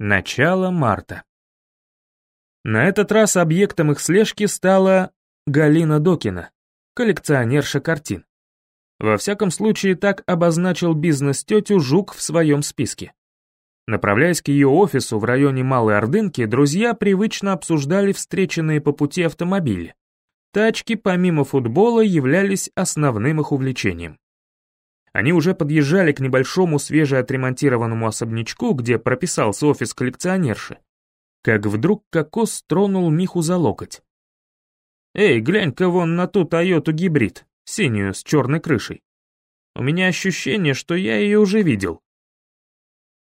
Начало марта. На этот раз объектом их слежки стала Галина Докина, коллекционерша картин. Во всяком случае, так обозначил бизнес-тетю Жук в своем списке. Направляясь к ее офису в районе Малой Ордынки, друзья привычно обсуждали встреченные по пути автомобили. Тачки, помимо футбола, являлись основным их увлечением. Они уже подъезжали к небольшому свежеотремонтированному особнячку, где прописался офис коллекционерши. Как вдруг Кокос тронул Миху за локоть. «Эй, глянь-ка вон на ту Тойоту гибрид, синюю, с черной крышей. У меня ощущение, что я ее уже видел».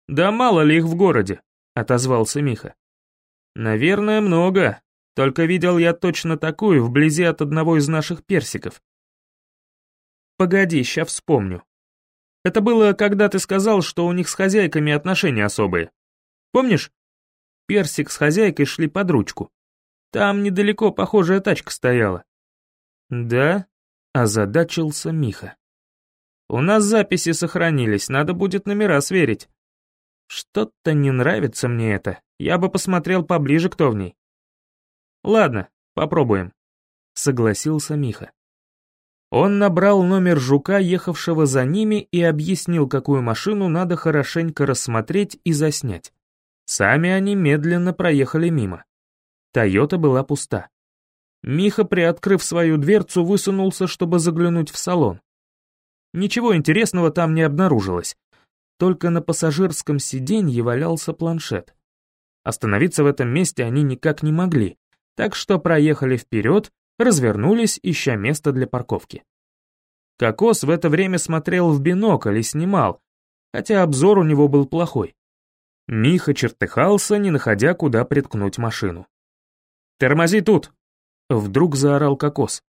«Да мало ли их в городе», — отозвался Миха. «Наверное, много, только видел я точно такую вблизи от одного из наших персиков. Погоди, ща вспомню. Это было, когда ты сказал, что у них с хозяйками отношения особые. Помнишь? Персик с хозяйкой шли под ручку. Там недалеко похожая тачка стояла. Да? Озадачился Миха. У нас записи сохранились, надо будет номера сверить. Что-то не нравится мне это. Я бы посмотрел поближе, кто в ней. Ладно, попробуем. Согласился Миха. Он набрал номер жука, ехавшего за ними, и объяснил, какую машину надо хорошенько рассмотреть и заснять. Сами они медленно проехали мимо. Тойота была пуста. Миха, приоткрыв свою дверцу, высунулся, чтобы заглянуть в салон. Ничего интересного там не обнаружилось. Только на пассажирском сиденье валялся планшет. Остановиться в этом месте они никак не могли, так что проехали вперед, развернулись, ища место для парковки. Кокос в это время смотрел в бинокль и снимал, хотя обзор у него был плохой. Миха чертыхался, не находя, куда приткнуть машину. «Тормози тут!» — вдруг заорал Кокос.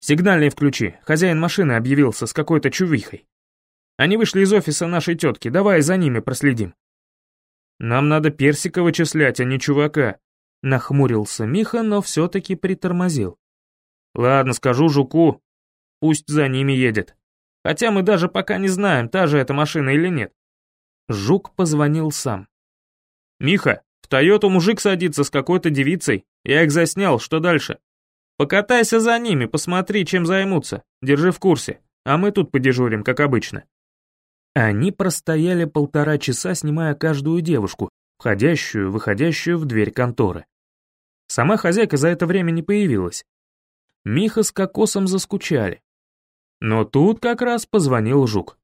«Сигнальные включи, хозяин машины объявился с какой-то чувихой. Они вышли из офиса нашей тетки, давай за ними проследим». «Нам надо персика вычислять, а не чувака», — нахмурился Миха, но все-таки притормозил. Ладно, скажу жуку, пусть за ними едет. Хотя мы даже пока не знаем, та же эта машина или нет. Жук позвонил сам. «Миха, в Тойоту мужик садится с какой-то девицей. Я их заснял, что дальше? Покатайся за ними, посмотри, чем займутся. Держи в курсе, а мы тут подежурим, как обычно». Они простояли полтора часа, снимая каждую девушку, входящую, выходящую в дверь конторы. Сама хозяйка за это время не появилась, Миха с Кокосом заскучали. Но тут как раз позвонил Жук.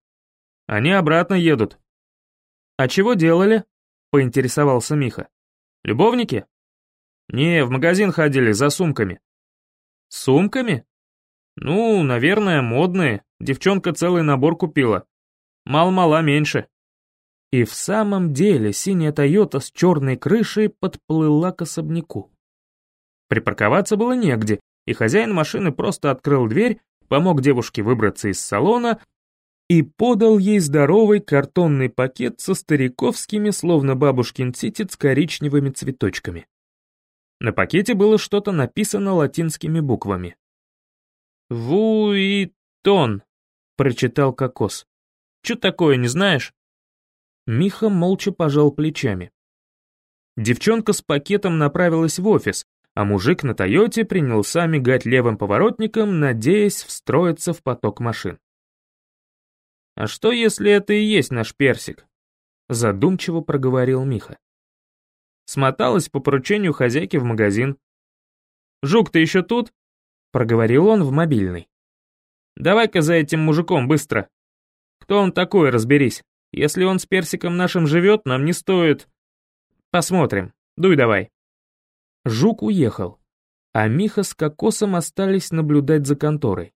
Они обратно едут. «А чего делали?» — поинтересовался Миха. «Любовники?» «Не, в магазин ходили за сумками». «Сумками?» «Ну, наверное, модные. Девчонка целый набор купила. Мал-мала меньше». И в самом деле синяя Тойота с черной крышей подплыла к особняку. Припарковаться было негде, и хозяин машины просто открыл дверь, помог девушке выбраться из салона и подал ей здоровый картонный пакет со стариковскими, словно бабушкин ситец, коричневыми цветочками. На пакете было что-то написано латинскими буквами. «Вуитон», — прочитал Кокос. «Чё такое, не знаешь?» Миха молча пожал плечами. Девчонка с пакетом направилась в офис, а мужик на Тойоте принялся мигать левым поворотником, надеясь встроиться в поток машин. «А что, если это и есть наш персик?» Задумчиво проговорил Миха. Смоталась по поручению хозяйки в магазин. «Жук, ты еще тут?» Проговорил он в мобильный. «Давай-ка за этим мужиком быстро. Кто он такой, разберись. Если он с персиком нашим живет, нам не стоит...» «Посмотрим. Дуй давай». Жук уехал, а Миха с Кокосом остались наблюдать за конторой.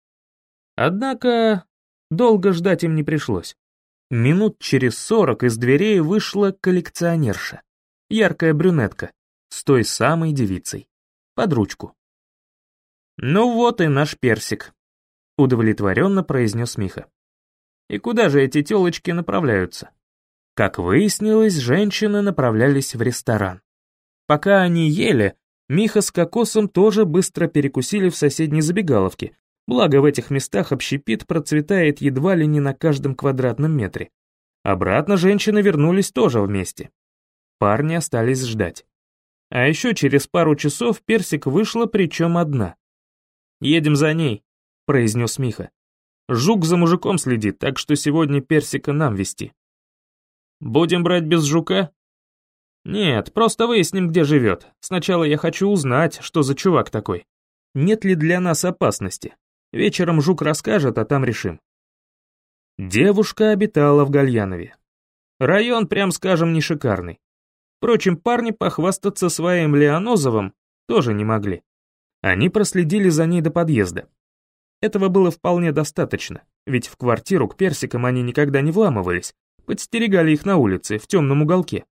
Однако долго ждать им не пришлось. Минут через сорок из дверей вышла коллекционерша, яркая брюнетка, с той самой девицей, под ручку. «Ну вот и наш персик», — удовлетворенно произнес Миха. «И куда же эти телочки направляются?» Как выяснилось, женщины направлялись в ресторан. Пока они ели, Миха с Кокосом тоже быстро перекусили в соседней забегаловке, благо в этих местах общепит процветает едва ли не на каждом квадратном метре. Обратно женщины вернулись тоже вместе. Парни остались ждать. А еще через пару часов Персик вышла, причем одна. «Едем за ней», — произнес Миха. «Жук за мужиком следит, так что сегодня Персика нам вести». «Будем брать без жука?» «Нет, просто выясним, где живет. Сначала я хочу узнать, что за чувак такой. Нет ли для нас опасности? Вечером жук расскажет, а там решим». Девушка обитала в Гальянове. Район, прям скажем, не шикарный. Впрочем, парни похвастаться своим Леонозовым тоже не могли. Они проследили за ней до подъезда. Этого было вполне достаточно, ведь в квартиру к персикам они никогда не вламывались, подстерегали их на улице, в темном уголке.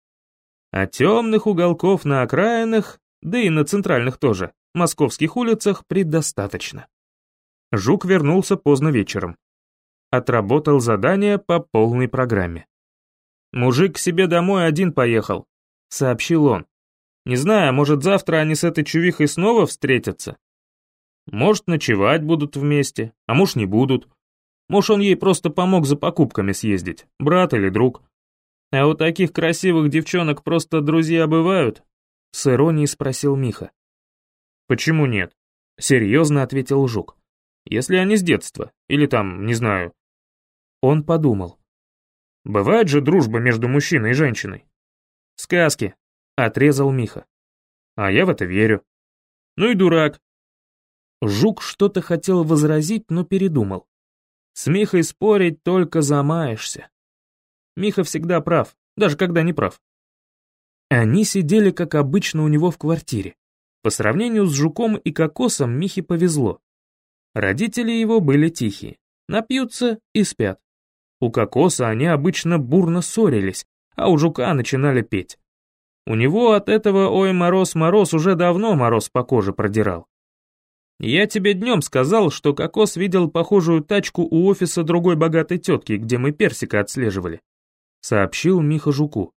А темных уголков на окраинах, да и на центральных тоже, московских улицах предостаточно. Жук вернулся поздно вечером. Отработал задание по полной программе. Мужик к себе домой один поехал, — сообщил он. «Не знаю, может, завтра они с этой чувихой снова встретятся? Может, ночевать будут вместе, а может, не будут. Может, он ей просто помог за покупками съездить, брат или друг. А у таких красивых девчонок просто друзья бывают?» С иронией спросил Миха. «Почему нет?» — серьезно ответил Жук. «Если они с детства, или там, не знаю». Он подумал. «Бывает же дружба между мужчиной и женщиной. «Сказки», — отрезал Миха. «А я в это верю». «Ну и дурак». Жук что-то хотел возразить, но передумал. С Михой спорить только замаешься. Миха всегда прав, даже когда не прав. Они сидели, как обычно, у него в квартире. По сравнению с Жуком и Кокосом Михе повезло. Родители его были тихие, напьются и спят. У Кокоса они обычно бурно ссорились, а у жука начинали петь. У него от этого «Ой, мороз, мороз» уже давно мороз по коже продирал. Я тебе днем сказал, что Кокос видел похожую тачку у офиса другой богатой тетки, где мы персика отслеживали. Сообщил Миха Жуку.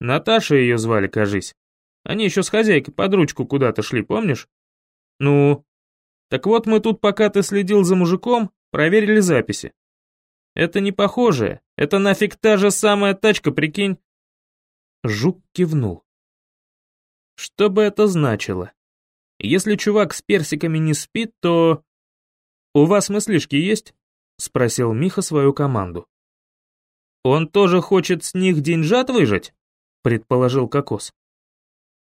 Наташа ее звали, кажись. Они еще с хозяйкой под ручку куда-то шли, помнишь? Ну? Так вот мы тут, пока ты следил за мужиком, проверили записи. Это не похоже, это нафиг та же самая тачка, прикинь?» Жук кивнул. «Что бы это значило? Если чувак с персиками не спит, то...» «У вас мыслишки есть?» — спросил Миха свою команду. «Он тоже хочет с них деньжат выжать?» — предположил Кокос.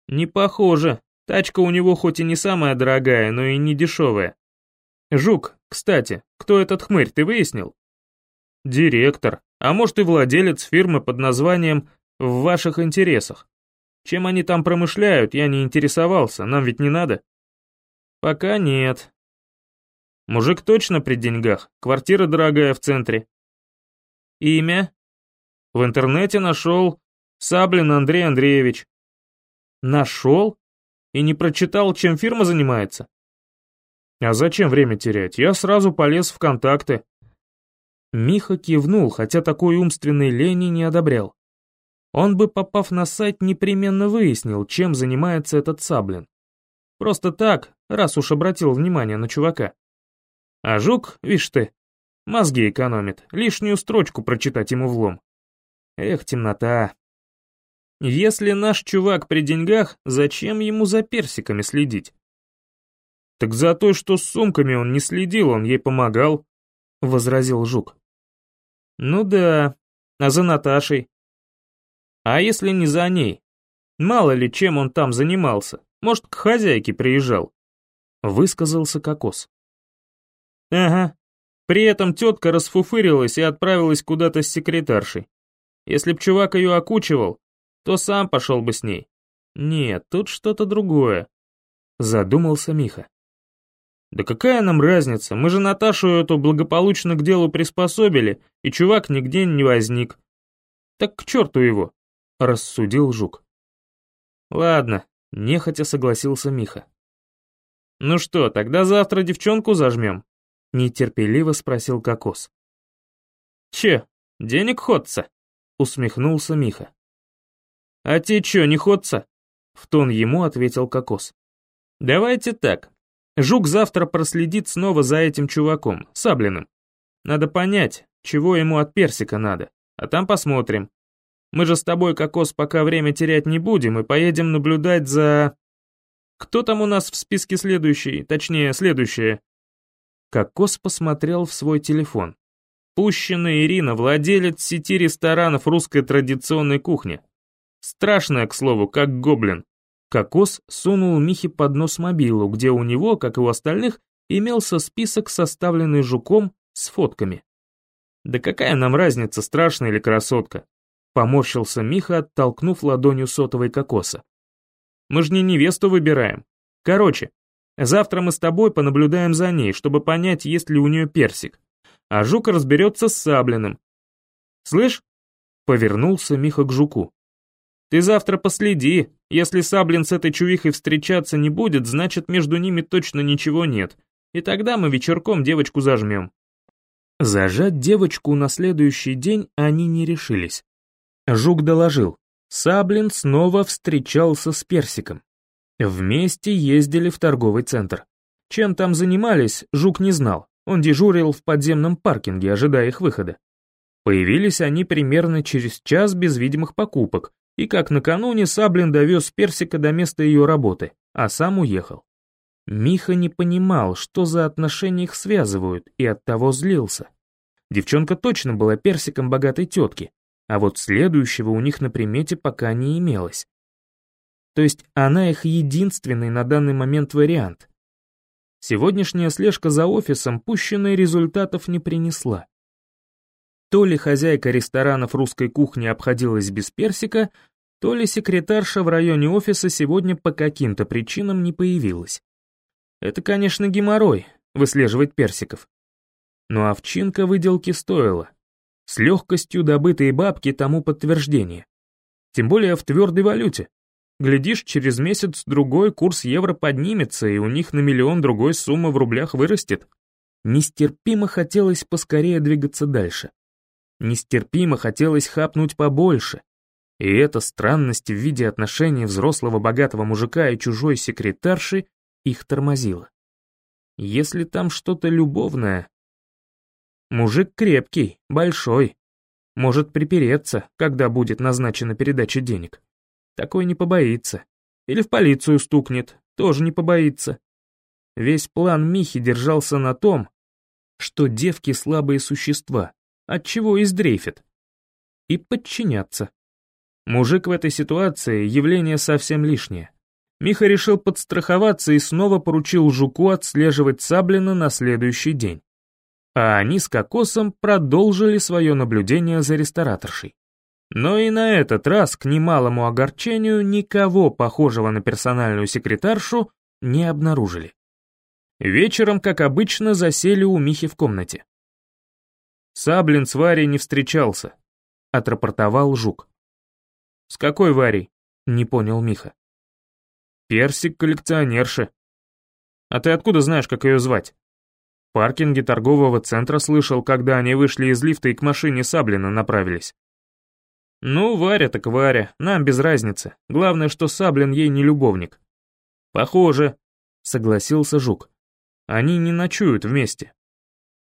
«Не похоже. Тачка у него хоть и не самая дорогая, но и не дешевая. Жук, кстати, кто этот хмырь, ты выяснил?» Директор, а может и владелец фирмы под названием «В ваших интересах». Чем они там промышляют, я не интересовался, нам ведь не надо. Пока нет. Мужик точно при деньгах, квартира дорогая в центре. Имя? В интернете нашел Саблин Андрей Андреевич. Нашел? И не прочитал, чем фирма занимается? А зачем время терять? Я сразу полез в контакты. Миха кивнул, хотя такой умственной лени не одобрял. Он бы, попав на сайт, непременно выяснил, чем занимается этот Саблин. Просто так, раз уж обратил внимание на чувака. А Жук, видишь ты, мозги экономит, лишнюю строчку прочитать ему влом. Эх, темнота. Если наш чувак при деньгах, зачем ему за персиками следить? Так за то, что с сумками он не следил, он ей помогал, — возразил Жук. Ну да, а за Наташей? А если не за ней? Мало ли чем он там занимался, может, к хозяйке приезжал. Высказался Кокос. Ага, при этом тетка расфуфырилась и отправилась куда-то с секретаршей. Если б чувак ее окучивал, то сам пошел бы с ней. Нет, тут что-то другое. Задумался Миха. Да какая нам разница, мы же Наташу эту благополучно к делу приспособили, и чувак нигде не возник. Так к черту его, рассудил Жук. Ладно, нехотя согласился Миха. Ну что, тогда завтра девчонку зажмем? Нетерпеливо спросил Кокос. Че, денег ходца? Усмехнулся Миха. А те че, не ходца? В тон ему ответил Кокос. Давайте так, Жук завтра проследит снова за этим чуваком, Саблиным. Надо понять, чего ему от персика надо, а там посмотрим. Мы же с тобой, Кокос, пока время терять не будем и поедем наблюдать за... Кто там у нас в списке следующий, точнее, следующее?» Кокос посмотрел в свой телефон. Пущенная Ирина, владелец сети ресторанов русской традиционной кухни. Страшная, к слову, как гоблин. Кокос сунул Михе под нос мобилу, где у него, как и у остальных, имелся список, составленный жуком с фотками. «Да какая нам разница, страшная или красотка?» Поморщился Миха, оттолкнув ладонью сотовой кокоса. «Мы же не невесту выбираем. Короче, завтра мы с тобой понаблюдаем за ней, чтобы понять, есть ли у нее персик. А жук разберется с Саблиным. Слышь?» Повернулся Миха к жуку. Ты завтра последи. Если Саблин с этой чувихой встречаться не будет, значит, между ними точно ничего нет. И тогда мы вечерком девочку зажмем». Зажать девочку на следующий день они не решились. Жук доложил. Саблин снова встречался с Персиком. Вместе ездили в торговый центр. Чем там занимались, Жук не знал. Он дежурил в подземном паркинге, ожидая их выхода. Появились они примерно через час без видимых покупок, и как накануне Саблин довез Персика до места ее работы, а сам уехал. Миха не понимал, что за отношения их связывают, и оттого злился. Девчонка точно была персиком богатой тетки, а вот следующего у них на примете пока не имелось. То есть она их единственный на данный момент вариант. Сегодняшняя слежка за офисом пущенной результатов не принесла. То ли хозяйка ресторанов русской кухни обходилась без персика, то ли секретарша в районе офиса сегодня по каким-то причинам не появилась. Это, конечно, геморрой, выслеживать персиков. Но овчинка выделки стоила. С легкостью добытые бабки тому подтверждение. Тем более в твердой валюте. Глядишь, через месяц-другой курс евро поднимется, и у них на миллион другой сумма в рублях вырастет. Нестерпимо хотелось поскорее двигаться дальше. Нестерпимо хотелось хапнуть побольше. И эта странность в виде отношений взрослого богатого мужика и чужой секретарши их тормозила. Если там что-то любовное... Мужик крепкий, большой. Может припереться, когда будет назначена передача денег. Такой не побоится. Или в полицию стукнет, тоже не побоится. Весь план Михи держался на том, что девки слабые существа, отчего и сдрейфит. И подчиняться. Мужик в этой ситуации — явление совсем лишнее. Миха решил подстраховаться и снова поручил Жуку отслеживать Саблина на следующий день. А они с Кокосом продолжили свое наблюдение за рестораторшей. Но и на этот раз, к немалому огорчению, никого похожего на персональную секретаршу не обнаружили. Вечером, как обычно, засели у Михи в комнате. Саблин с Варей не встречался, отрапортовал Жук. «С какой Варей?» — не понял Миха. «Персик коллекционерши». «А ты откуда знаешь, как ее звать?» В паркинге торгового центра слышал, когда они вышли из лифта и к машине Саблина направились. «Ну, Варя так Варя, нам без разницы. Главное, что Саблин ей не любовник». «Похоже», — согласился Жук. «Они не ночуют вместе».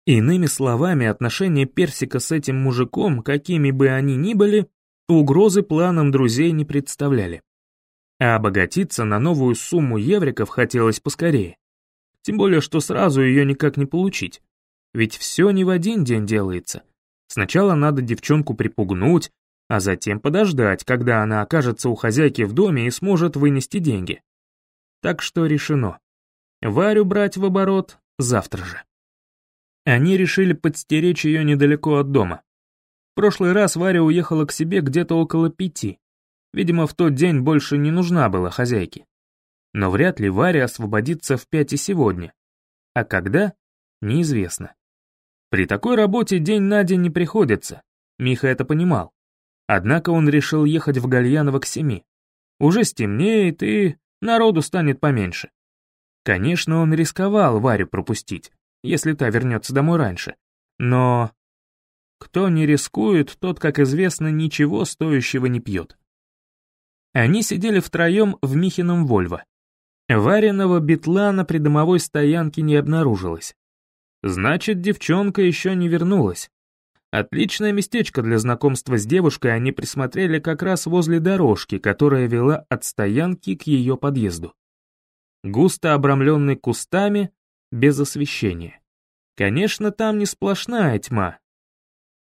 Иными словами, отношения Персика с этим мужиком, какими бы они ни были, угрозы планам друзей не представляли. А обогатиться на новую сумму евриков хотелось поскорее. Тем более, что сразу ее никак не получить. Ведь все не в один день делается. Сначала надо девчонку припугнуть, а затем подождать, когда она окажется у хозяйки в доме и сможет вынести деньги. Так что решено. Варю брать в оборот завтра же. Они решили подстеречь ее недалеко от дома. В прошлый раз Варя уехала к себе где-то около пяти. Видимо, в тот день больше не нужна была хозяйке. Но вряд ли Варя освободится в пять и сегодня. А когда? Неизвестно. При такой работе день на день не приходится. Миха это понимал. Однако он решил ехать в Гальяново к семи. Уже стемнеет и народу станет поменьше. Конечно, он рисковал Варю пропустить если та вернется домой раньше. Но кто не рискует, тот, как известно, ничего стоящего не пьет. Они сидели втроем в Михином Вольво. Вареного бетла на придомовой стоянке не обнаружилось. Значит, девчонка еще не вернулась. Отличное местечко для знакомства с девушкой они присмотрели как раз возле дорожки, которая вела от стоянки к ее подъезду. Густо обрамленный кустами, без освещения. Конечно, там не сплошная тьма.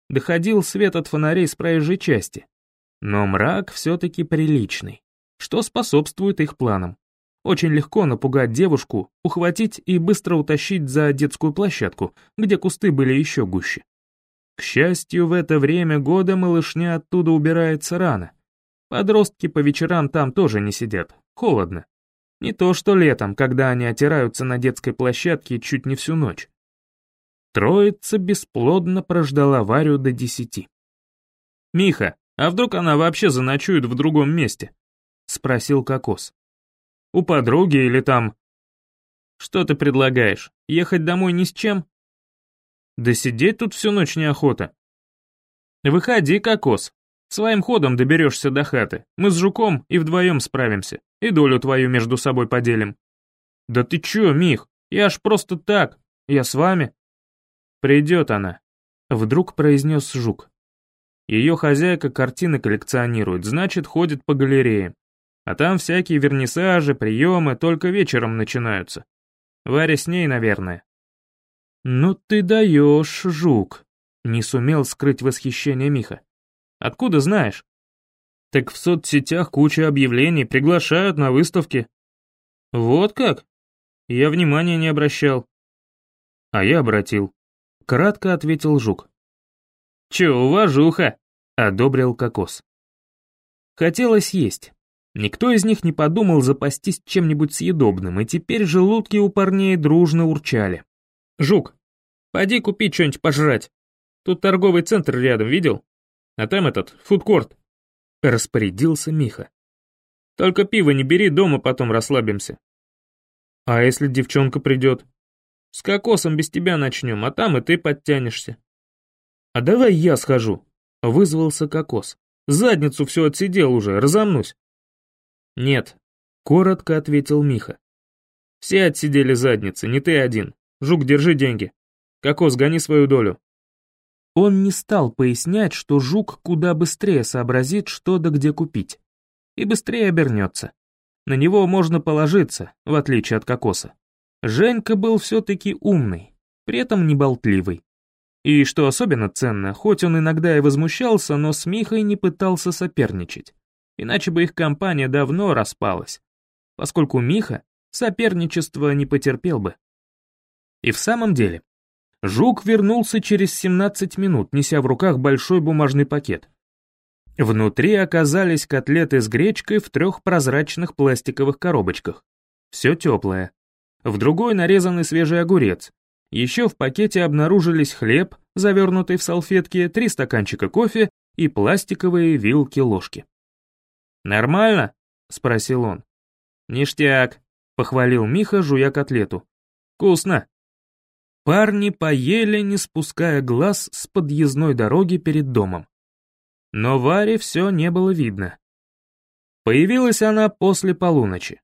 Доходил свет от фонарей с проезжей части. Но мрак все-таки приличный, что способствует их планам. Очень легко напугать девушку, ухватить и быстро утащить за детскую площадку, где кусты были еще гуще. К счастью, в это время года малышня оттуда убирается рано. Подростки по вечерам там тоже не сидят, холодно. Не то что летом, когда они отираются на детской площадке чуть не всю ночь. Троица бесплодно прождала Варю до десяти. «Миха, а вдруг она вообще заночует в другом месте?» — спросил Кокос. У подруги или там... Что ты предлагаешь, ехать домой ни с чем? Да сидеть тут всю ночь неохота. Выходи, кокос. Своим ходом доберешься до хаты. Мы с жуком и вдвоем справимся. И долю твою между собой поделим. Да ты чё, Мих? Я ж просто так. Я с вами. Придет она. Вдруг произнес жук. Ее хозяйка картины коллекционирует, значит, ходит по галерее. А там всякие вернисажи, приемы только вечером начинаются. Варя с ней, наверное. «Ну ты даешь, жук!» — не сумел скрыть восхищение Миха. «Откуда знаешь?» «Так в соцсетях куча объявлений, приглашают на выставки». «Вот как?» Я внимания не обращал. А я обратил. Кратко ответил жук. «Чё, уважуха!» — одобрил кокос. Хотелось есть. Никто из них не подумал запастись чем-нибудь съедобным, и теперь желудки у парней дружно урчали. «Жук, пойди купи что-нибудь пожрать. Тут торговый центр рядом, видел? А там этот, фудкорт». Распорядился Миха. «Только пиво не бери, дома потом расслабимся». «А если девчонка придет?» «С кокосом без тебя начнем, а там и ты подтянешься». «А давай я схожу», — вызвался кокос. «Задницу все отсидел уже, разомнусь». «Нет», — коротко ответил Миха. «Все отсидели задницы, не ты один. Жук, держи деньги. Кокос, гони свою долю». Он не стал пояснять, что жук куда быстрее сообразит, что да где купить. И быстрее обернется. На него можно положиться, в отличие от кокоса. Женька был все-таки умный, при этом не болтливый. И что особенно ценно, хоть он иногда и возмущался, но с Михой не пытался соперничать иначе бы их компания давно распалась, поскольку Миха соперничество не потерпел бы. И в самом деле, Жук вернулся через 17 минут, неся в руках большой бумажный пакет. Внутри оказались котлеты с гречкой в трех прозрачных пластиковых коробочках. Все теплое. В другой нарезанный свежий огурец. Еще в пакете обнаружились хлеб, завернутый в салфетки, три стаканчика кофе и пластиковые вилки-ложки. «Нормально?» — спросил он. «Ништяк», — похвалил Миха, жуя котлету. «Вкусно». Парни поели, не спуская глаз с подъездной дороги перед домом. Но Варе все не было видно. Появилась она после полуночи.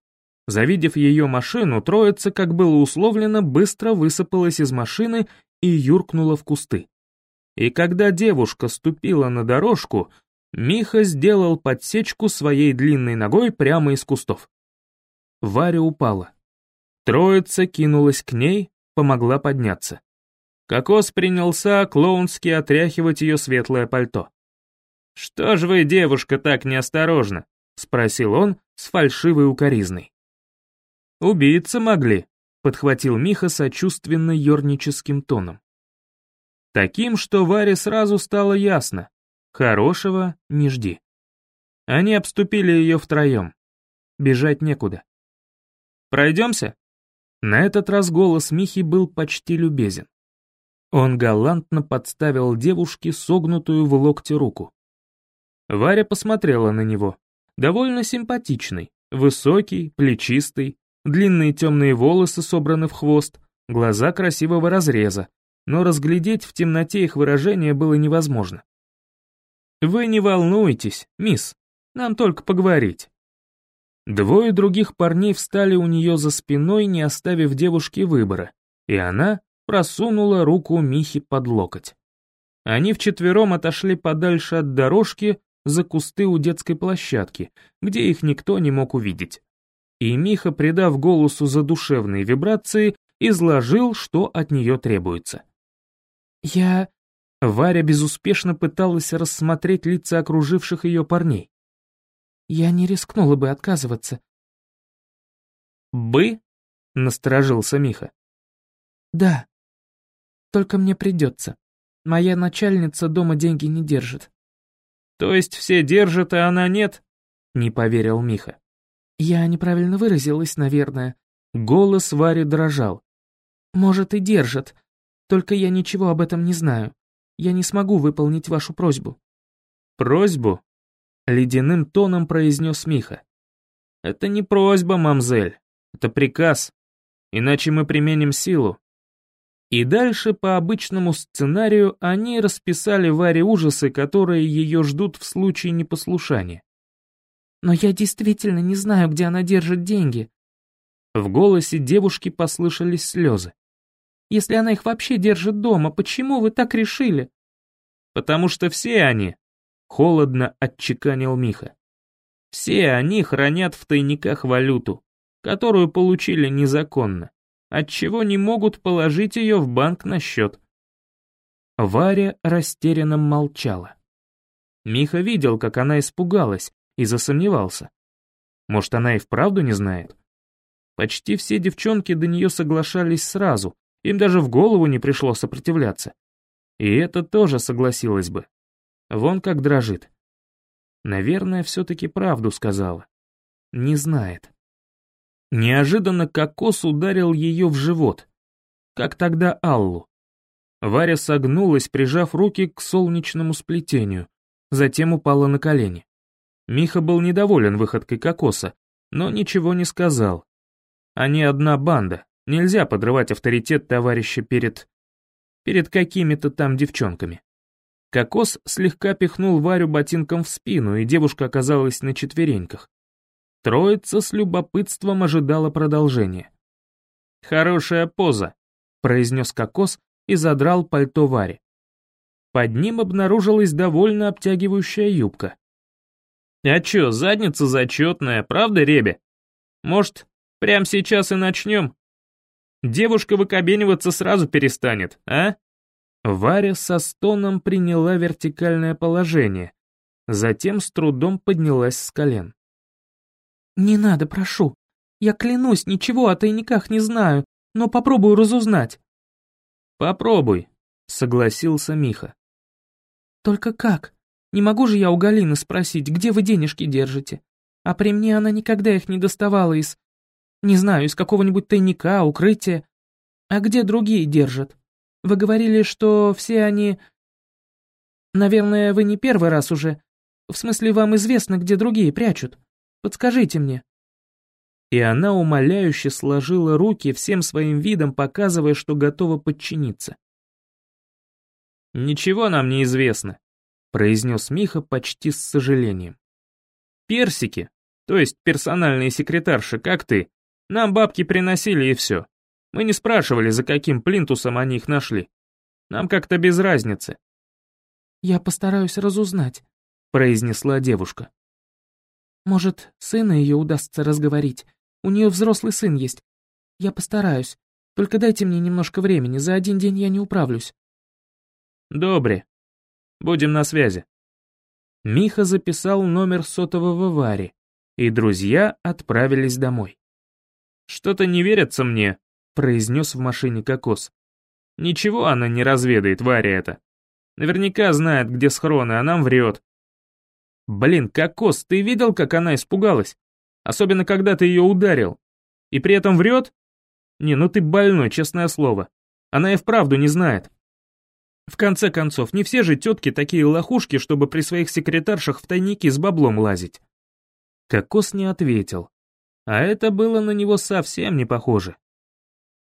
Завидев ее машину, троица, как было условлено, быстро высыпалась из машины и юркнула в кусты. И когда девушка ступила на дорожку, Миха сделал подсечку своей длинной ногой прямо из кустов. Варя упала. Троица кинулась к ней, помогла подняться. Кокос принялся клоунски отряхивать ее светлое пальто. «Что ж вы, девушка, так неосторожно?» — спросил он с фальшивой укоризной. «Убийцы могли», — подхватил Миха сочувственно-ерническим тоном. Таким, что Варе сразу стало ясно, Хорошего не жди. Они обступили ее втроем. Бежать некуда. «Пройдемся?» На этот раз голос Михи был почти любезен. Он галантно подставил девушке согнутую в локте руку. Варя посмотрела на него. Довольно симпатичный, высокий, плечистый, длинные темные волосы собраны в хвост, глаза красивого разреза, но разглядеть в темноте их выражение было невозможно. «Вы не волнуйтесь, мисс, нам только поговорить». Двое других парней встали у нее за спиной, не оставив девушке выбора, и она просунула руку Михи под локоть. Они вчетвером отошли подальше от дорожки за кусты у детской площадки, где их никто не мог увидеть. И Миха, придав голосу задушевные вибрации, изложил, что от нее требуется. «Я...» Варя безуспешно пыталась рассмотреть лица окруживших ее парней. «Я не рискнула бы отказываться». «Бы?» — насторожился Миха. «Да. Только мне придется. Моя начальница дома деньги не держит». «То есть все держат, а она нет?» — не поверил Миха. «Я неправильно выразилась, наверное». Голос Вари дрожал. «Может, и держит, только я ничего об этом не знаю. Я не смогу выполнить вашу просьбу». «Просьбу?» — ледяным тоном произнес Миха. «Это не просьба, мамзель, это приказ, иначе мы применим силу. И дальше по обычному сценарию они расписали Варе ужасы, которые ее ждут в случае непослушания. «Но я действительно не знаю, где она держит деньги». В голосе девушки послышались слезы. «Если она их вообще держит дома, почему вы так решили?» «Потому что все они», — холодно отчеканил Миха. «Все они хранят в тайниках валюту, которую получили незаконно отчего не могут положить ее в банк на счет. Варя растерянно молчала. Миха видел, как она испугалась, и засомневался. Может, она и вправду не знает? Почти все девчонки до нее соглашались сразу, им даже в голову не пришло сопротивляться. И это тоже согласилась бы. Вон как дрожит. Наверное, все-таки правду сказала. Не знает. Неожиданно кокос ударил ее в живот, как тогда Аллу. Варя согнулась, прижав руки к солнечному сплетению, затем упала на колени. Миха был недоволен выходкой кокоса, но ничего не сказал. Они одна банда, нельзя подрывать авторитет товарища перед... перед какими-то там девчонками. Кокос слегка пихнул Варю ботинком в спину, и девушка оказалась на четвереньках. Троица с любопытством ожидала продолжения. «Хорошая поза», — произнес Кокос и задрал пальто Варе. Под ним обнаружилась довольно обтягивающая юбка. «А чё, задница зачетная, правда, Ребе? Может, прямо сейчас и начнем? Девушка выкобениваться сразу перестанет, а?» Варя со стоном приняла вертикальное положение, затем с трудом поднялась с колен. «Не надо, прошу. Я клянусь, ничего о тайниках не знаю, но попробую разузнать». «Попробуй», — согласился Миха. «Только как? Не могу же я у Галины спросить, где вы денежки держите? А при мне она никогда их не доставала из... Не знаю, из какого-нибудь тайника, укрытия. А где другие держат? Вы говорили, что все они... Наверное, вы не первый раз уже. В смысле, вам известно, где другие прячут. Подскажите мне». И она умоляюще сложила руки всем своим видом, показывая, что готова подчиниться. «Ничего нам не известно», — произнес Миха почти с сожалением. «Персики, то есть персональные секретарши, как ты, нам бабки приносили и все. Мы не спрашивали, за каким плинтусом они их нашли. Нам как-то без разницы». «Я постараюсь разузнать», — произнесла девушка. Может, сына ее удастся разговорить. У нее взрослый сын есть. Я постараюсь. Только дайте мне немножко времени, за один день я не управлюсь». «Добре. Будем на связи». Миха записал номер сотового Вари, и друзья отправились домой. «Что-то не верится мне», — произнес в машине Кокос. «Ничего она не разведает, Варя это. Наверняка знает, где схроны, а нам врет. Блин, Кокос, ты видел, как она испугалась? Особенно, когда ты ее ударил. И при этом врет? Не, ну ты больной, честное слово. Она и вправду не знает. В конце концов, не все же тетки такие лохушки, чтобы при своих секретаршах в тайнике с баблом лазить. Кокос не ответил. А это было на него совсем не похоже.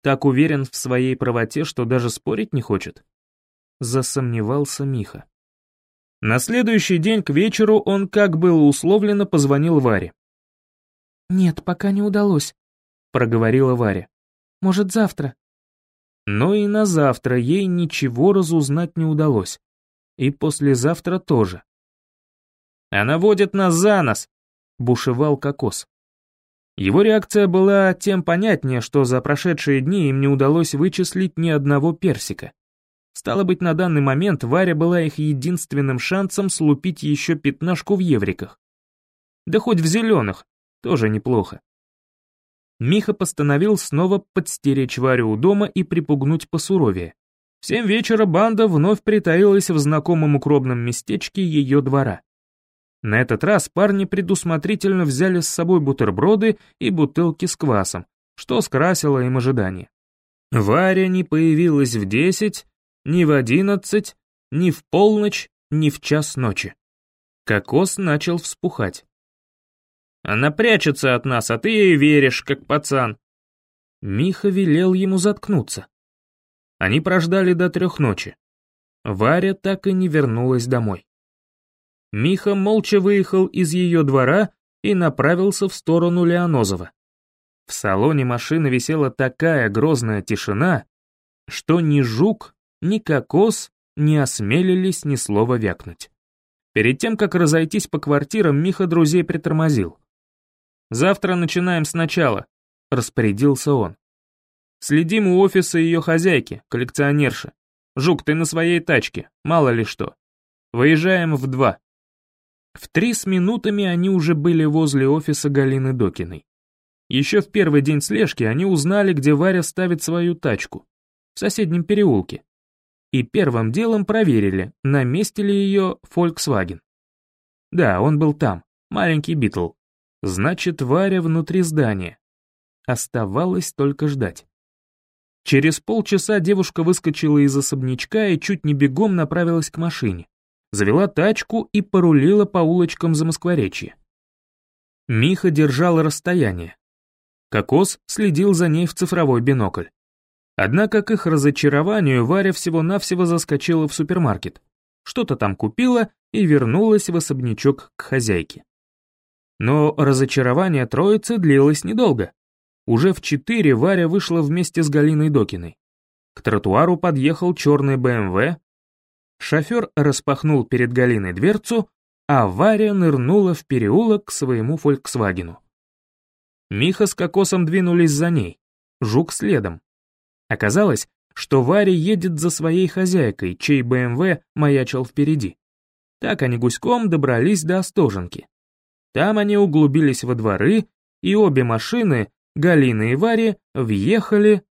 Так уверен в своей правоте, что даже спорить не хочет. Засомневался Миха. На следующий день к вечеру он, как было условлено, позвонил Варе. «Нет, пока не удалось», — проговорила Варя. «Может, завтра?» Но и на завтра ей ничего разузнать не удалось. И послезавтра тоже. «Она водит нас за нос!» — бушевал Кокос. Его реакция была тем понятнее, что за прошедшие дни им не удалось вычислить ни одного персика. Стало быть, на данный момент Варя была их единственным шансом слупить еще пятнашку в евриках. Да хоть в зеленых, тоже неплохо. Миха постановил снова подстеречь Варю у дома и припугнуть посуровее. В семь вечера банда вновь притаилась в знакомом укромном местечке ее двора. На этот раз парни предусмотрительно взяли с собой бутерброды и бутылки с квасом, что скрасило им ожидание. Варя не появилась в десять, ни в одиннадцать, ни в полночь, ни в час ночи. Кокос начал вспухать. Она прячется от нас, а ты ей веришь, как пацан». Миха велел ему заткнуться. Они прождали до трех ночи. Варя так и не вернулась домой. Миха молча выехал из ее двора и направился в сторону Леонозова. В салоне машины висела такая грозная тишина, что ни жук, ни кокос не осмелились ни слова вякнуть. Перед тем, как разойтись по квартирам, Миха друзей притормозил. Завтра начинаем сначала», — распорядился он. «Следим у офиса ее хозяйки, коллекционерши. Жук, ты на своей тачке, мало ли что. Выезжаем в два». В три с минутами они уже были возле офиса Галины Докиной. Еще в первый день слежки они узнали, где Варя ставит свою тачку. В соседнем переулке. И первым делом проверили, на месте ли ее Volkswagen. Да, он был там, маленький Битл. Значит, Варя внутри здания. Оставалось только ждать. Через полчаса девушка выскочила из особнячка и чуть не бегом направилась к машине. Завела тачку и порулила по улочкам за Москворечье. Миха держал расстояние. Кокос следил за ней в цифровой бинокль. Однако к их разочарованию Варя всего-навсего заскочила в супермаркет. Что-то там купила и вернулась в особнячок к хозяйке. Но разочарование троицы длилось недолго. Уже в четыре Варя вышла вместе с Галиной Докиной. К тротуару подъехал черный БМВ, шофер распахнул перед Галиной дверцу, а Варя нырнула в переулок к своему «Фольксвагену». Миха с Кокосом двинулись за ней, Жук следом. Оказалось, что Варя едет за своей хозяйкой, чей БМВ маячил впереди. Так они гуськом добрались до Остоженки. Там они углубились во дворы, и обе машины, Галина и Варя, въехали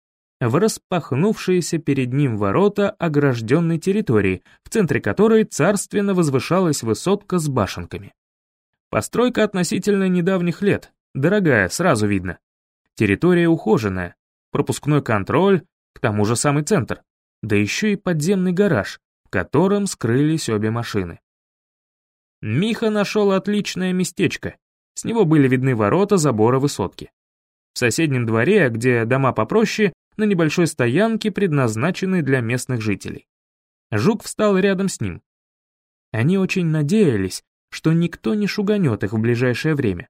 в распахнувшиеся перед ним ворота огражденной территории, в центре которой царственно возвышалась высотка с башенками. Постройка относительно недавних лет, дорогая, сразу видно. Территория ухоженная, пропускной контроль, к тому же самый центр, да еще и подземный гараж, в котором скрылись обе машины. Миха нашел отличное местечко. С него были видны ворота забора высотки. В соседнем дворе, где дома попроще, на небольшой стоянке, предназначенной для местных жителей. Жук встал рядом с ним. Они очень надеялись, что никто не шуганет их в ближайшее время.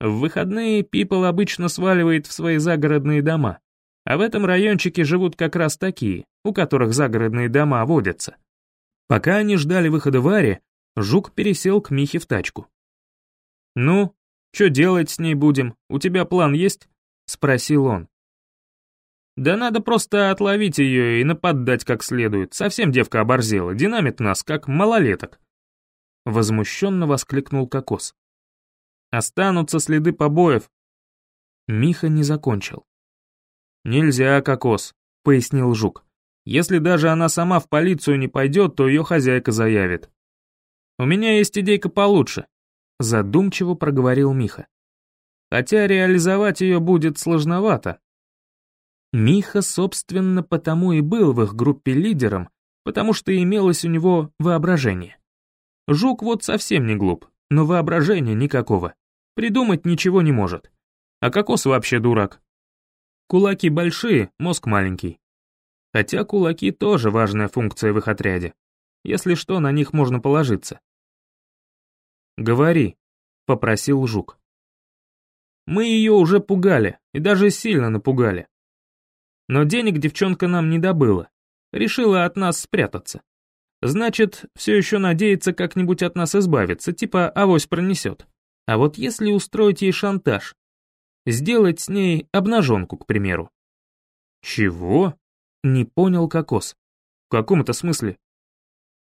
В выходные Пипл обычно сваливает в свои загородные дома, а в этом райончике живут как раз такие, у которых загородные дома водятся. Пока они ждали выхода Вари, Жук пересел к Михе в тачку. «Ну, что делать с ней будем? У тебя план есть?» — спросил он. «Да надо просто отловить ее и нападать как следует. Совсем девка оборзела, динамит нас, как малолеток». Возмущенно воскликнул Кокос. «Останутся следы побоев». Миха не закончил. «Нельзя, Кокос», — пояснил Жук. «Если даже она сама в полицию не пойдет, то ее хозяйка заявит. «У меня есть идейка получше», — задумчиво проговорил Миха. «Хотя реализовать ее будет сложновато». Миха, собственно, потому и был в их группе лидером, потому что имелось у него воображение. Жук вот совсем не глуп, но воображения никакого. Придумать ничего не может. А кокос вообще дурак. Кулаки большие, мозг маленький. Хотя кулаки тоже важная функция в их отряде. Если что, на них можно положиться. «Говори», — попросил Жук. «Мы ее уже пугали, и даже сильно напугали. Но денег девчонка нам не добыла, решила от нас спрятаться. Значит, все еще надеется как-нибудь от нас избавиться, типа авось пронесет. А вот если устроить ей шантаж? Сделать с ней обнаженку, к примеру. Чего? Не понял Кокос. В каком это смысле?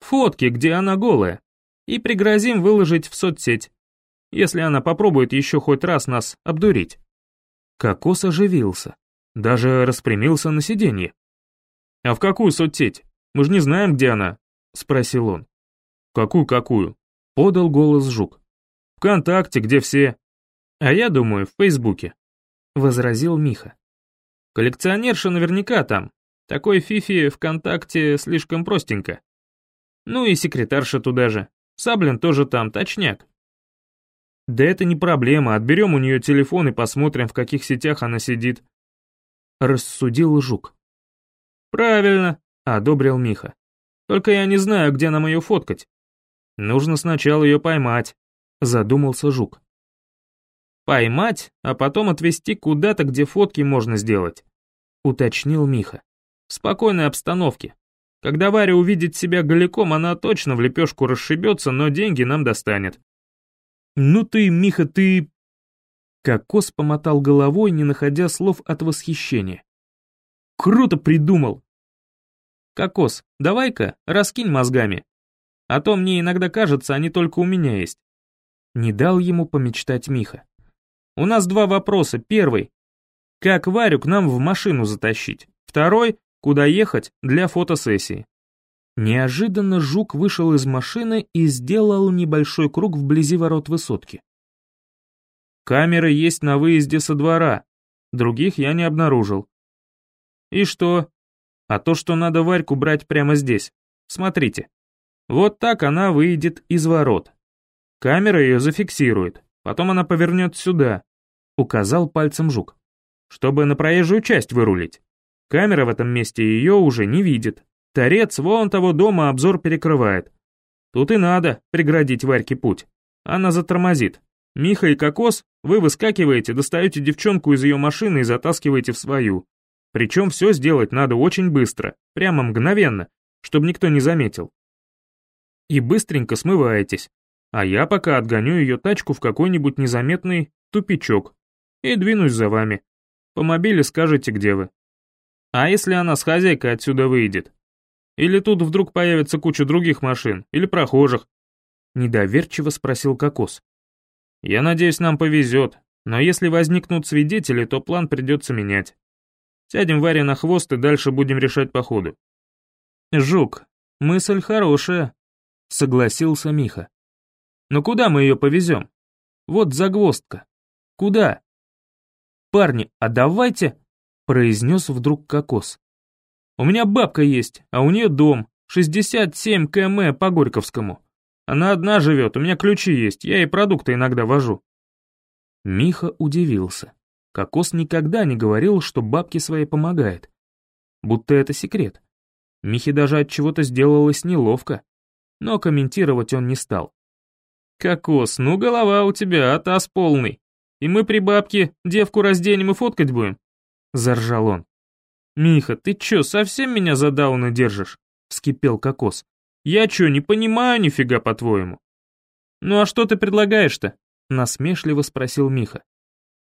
Фотки, где она голая. И пригрозим выложить в соцсеть, если она попробует еще хоть раз нас обдурить. Кокос оживился, даже распрямился на сиденье. «А в какую соцсеть? Мы же не знаем, где она», — спросил он. «Какую-какую?» — подал голос Жук. «Вконтакте, где все». «А я думаю, в Фейсбуке», — возразил Миха. «Коллекционерша наверняка там. Такой фифи ВКонтакте слишком простенько. Ну и секретарша туда же. Саблин тоже там, точняк. Да это не проблема, отберем у нее телефон и посмотрим, в каких сетях она сидит. Рассудил Жук. Правильно, одобрил Миха. Только я не знаю, где нам ее фоткать. Нужно сначала ее поймать, задумался Жук. Поймать, а потом отвезти куда-то, где фотки можно сделать, уточнил Миха. В спокойной обстановке. Когда Варя увидит себя голиком, она точно в лепешку расшибется, но деньги нам достанет. «Ну ты, Миха, ты...» Кокос помотал головой, не находя слов от восхищения. «Круто придумал!» «Кокос, давай-ка, раскинь мозгами. А то мне иногда кажется, они только у меня есть». Не дал ему помечтать Миха. «У нас два вопроса. Первый. Как Варю к нам в машину затащить? Второй. Куда ехать для фотосессии?» Неожиданно жук вышел из машины и сделал небольшой круг вблизи ворот высотки. «Камеры есть на выезде со двора, других я не обнаружил». «И что?» «А то, что надо Варьку брать прямо здесь. Смотрите. Вот так она выйдет из ворот. Камера ее зафиксирует, потом она повернет сюда», — указал пальцем жук, «чтобы на проезжую часть вырулить. Камера в этом месте ее уже не видит, Торец вон того дома обзор перекрывает. Тут и надо преградить Варьке путь. Она затормозит. Миха и Кокос, вы выскакиваете, достаете девчонку из ее машины и затаскиваете в свою. Причем все сделать надо очень быстро, прямо мгновенно, чтобы никто не заметил. И быстренько смываетесь. А я пока отгоню ее тачку в какой-нибудь незаметный тупичок и двинусь за вами. По мобиле скажете, где вы. А если она с хозяйкой отсюда выйдет? Или тут вдруг появится куча других машин, или прохожих?» Недоверчиво спросил Кокос. «Я надеюсь, нам повезет, но если возникнут свидетели, то план придется менять. Сядем Варе на хвост и дальше будем решать по ходу». «Жук, мысль хорошая», — согласился Миха. «Но куда мы ее повезем? Вот загвоздка. Куда?» «Парни, а давайте...» — произнес вдруг Кокос. У меня бабка есть, а у нее дом, 67 км по Горьковскому. Она одна живет, у меня ключи есть, я ей продукты иногда вожу». Миха удивился. Кокос никогда не говорил, что бабке своей помогает. Будто это секрет. Михе даже от чего-то сделалось неловко, но комментировать он не стал. «Кокос, ну голова у тебя, а таз полный. И мы при бабке девку разденем и фоткать будем?» Заржал он. «Миха, ты чё, совсем меня за дауна держишь?» — вскипел Кокос. «Я чё, не понимаю нифига по-твоему?» «Ну а что ты предлагаешь-то?» — насмешливо спросил Миха.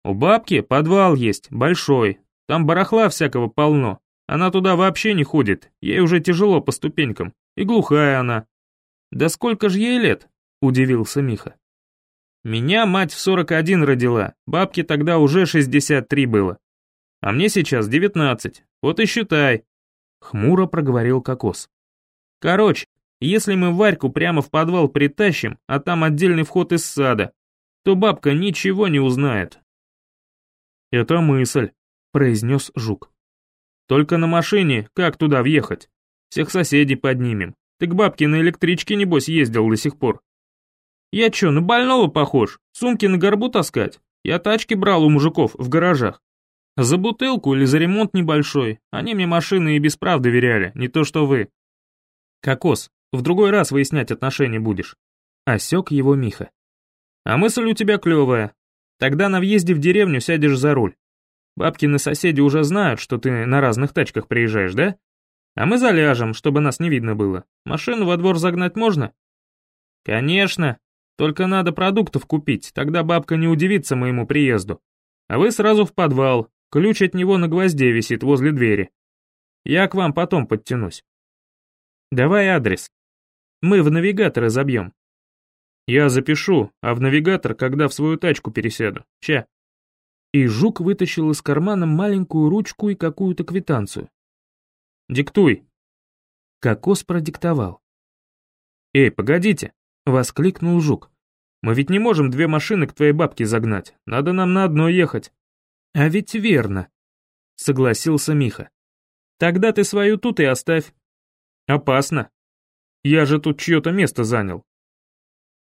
«У бабки подвал есть, большой. Там барахла всякого полно. Она туда вообще не ходит, ей уже тяжело по ступенькам. И глухая она». «Да сколько же ей лет?» — удивился Миха. «Меня мать в 41 родила, бабке тогда уже 63 было. А мне сейчас 19, вот и считай», — хмуро проговорил Кокос. «Короче, если мы Варьку прямо в подвал притащим, а там отдельный вход из сада, то бабка ничего не узнает». «Это мысль», — произнес Жук. «Только на машине как туда въехать? Всех соседей поднимем. Ты к бабке на электричке, небось, ездил до сих пор». «Я чё, на больного похож? Сумки на горбу таскать? Я тачки брал у мужиков в гаражах. За бутылку или за ремонт небольшой. Они мне машины и без прав доверяли, не то что вы. Кокос, в другой раз выяснять отношения будешь. Осек его Миха. А мысль у тебя клевая. Тогда на въезде в деревню сядешь за руль. Бабкины соседи уже знают, что ты на разных тачках приезжаешь, да? А мы заляжем, чтобы нас не видно было. Машину во двор загнать можно? Конечно. Только надо продуктов купить, тогда бабка не удивится моему приезду. А вы сразу в подвал, ключ от него на гвозде висит возле двери. Я к вам потом подтянусь. Давай адрес. Мы в навигаторы забьем. Я запишу, а в навигатор, когда в свою тачку пересяду. Че? И Жук вытащил из кармана маленькую ручку и какую-то квитанцию. «Диктуй». Кокос продиктовал. «Эй, погодите!» — воскликнул Жук. «Мы ведь не можем две машины к твоей бабке загнать. Надо нам на одной ехать». «А ведь верно», — согласился Миха. «Тогда ты свою тут и оставь». «Опасно. Я же тут чье-то место занял.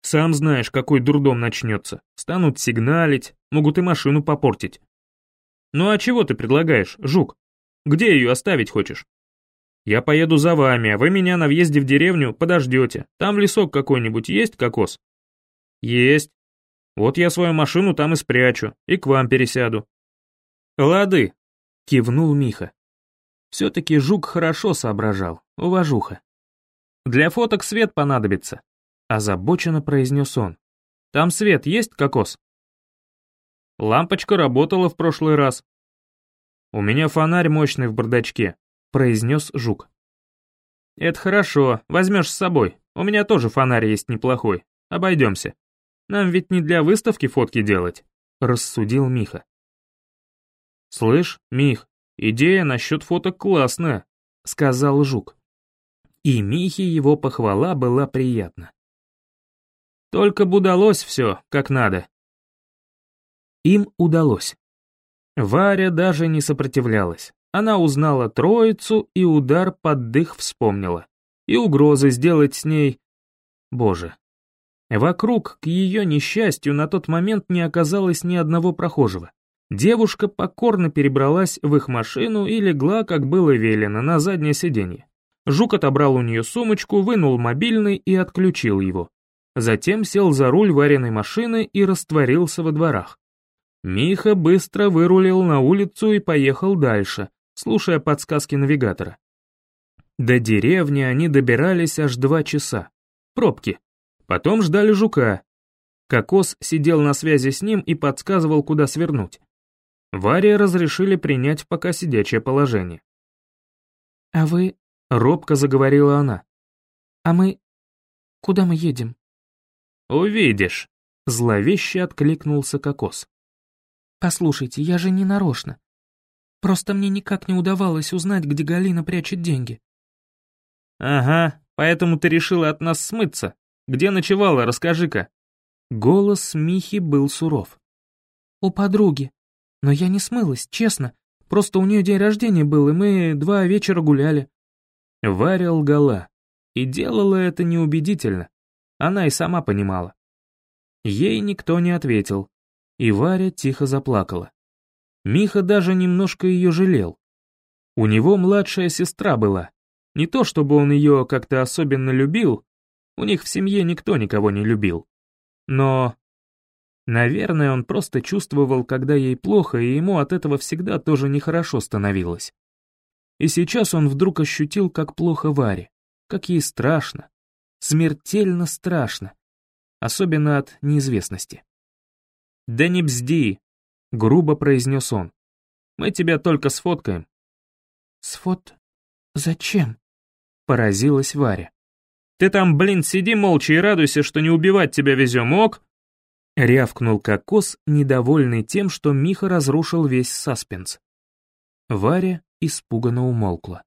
Сам знаешь, какой дурдом начнется. Станут сигналить, могут и машину попортить. Ну а чего ты предлагаешь, Жук? Где ее оставить хочешь? Я поеду за вами, а вы меня на въезде в деревню подождете. Там лесок какой-нибудь есть, кокос? Есть. Вот я свою машину там и спрячу, и к вам пересяду. Лады, кивнул Миха. Все-таки Жук хорошо соображал, уважуха. Для фоток свет понадобится. Озабоченно произнес он. «Там свет есть, кокос?» «Лампочка работала в прошлый раз». «У меня фонарь мощный в бардачке», — произнес Жук. «Это хорошо, возьмешь с собой. У меня тоже фонарь есть неплохой. Обойдемся. Нам ведь не для выставки фотки делать», — рассудил Миха. «Слышь, Мих, идея насчет фоток классная», — сказал Жук. И Михе его похвала была приятна. Только бы удалось все, как надо. Им удалось. Варя даже не сопротивлялась. Она узнала троицу и удар под дых вспомнила. И угрозы сделать с ней... Боже. Вокруг, к ее несчастью, на тот момент не оказалось ни одного прохожего. Девушка покорно перебралась в их машину и легла, как было велено, на заднее сиденье. Жук отобрал у нее сумочку, вынул мобильный и отключил его. Затем сел за руль вареной машины и растворился во дворах. Миха быстро вырулил на улицу и поехал дальше, слушая подсказки навигатора. До деревни они добирались аж два часа. Пробки. Потом ждали жука. Кокос сидел на связи с ним и подсказывал, куда свернуть. Варе разрешили принять пока сидячее положение. «А вы...» — робко заговорила она. «А мы... Куда мы едем?» «Увидишь», — зловеще откликнулся кокос. «Послушайте, я же не нарочно. Просто мне никак не удавалось узнать, где Галина прячет деньги». «Ага, поэтому ты решила от нас смыться. Где ночевала, расскажи-ка». Голос Михи был суров. «У подруги. Но я не смылась, честно. Просто у нее день рождения был, и мы два вечера гуляли». Варя лгала. И делала это неубедительно. Она и сама понимала. Ей никто не ответил, и Варя тихо заплакала. Миха даже немножко ее жалел. У него младшая сестра была. Не то чтобы он ее как-то особенно любил, у них в семье никто никого не любил. Но... Наверное, он просто чувствовал, когда ей плохо, и ему от этого всегда тоже нехорошо становилось. И сейчас он вдруг ощутил, как плохо Варе, как ей страшно, Смертельно страшно. Особенно от неизвестности. «Да не бзди!» — грубо произнес он. «Мы тебя только сфоткаем». «Сфот... зачем?» — поразилась Варя. «Ты там, блин, сиди молча и радуйся, что не убивать тебя везем, ок?» Рявкнул кокос, недовольный тем, что Миха разрушил весь саспенс. Варя испуганно умолкла.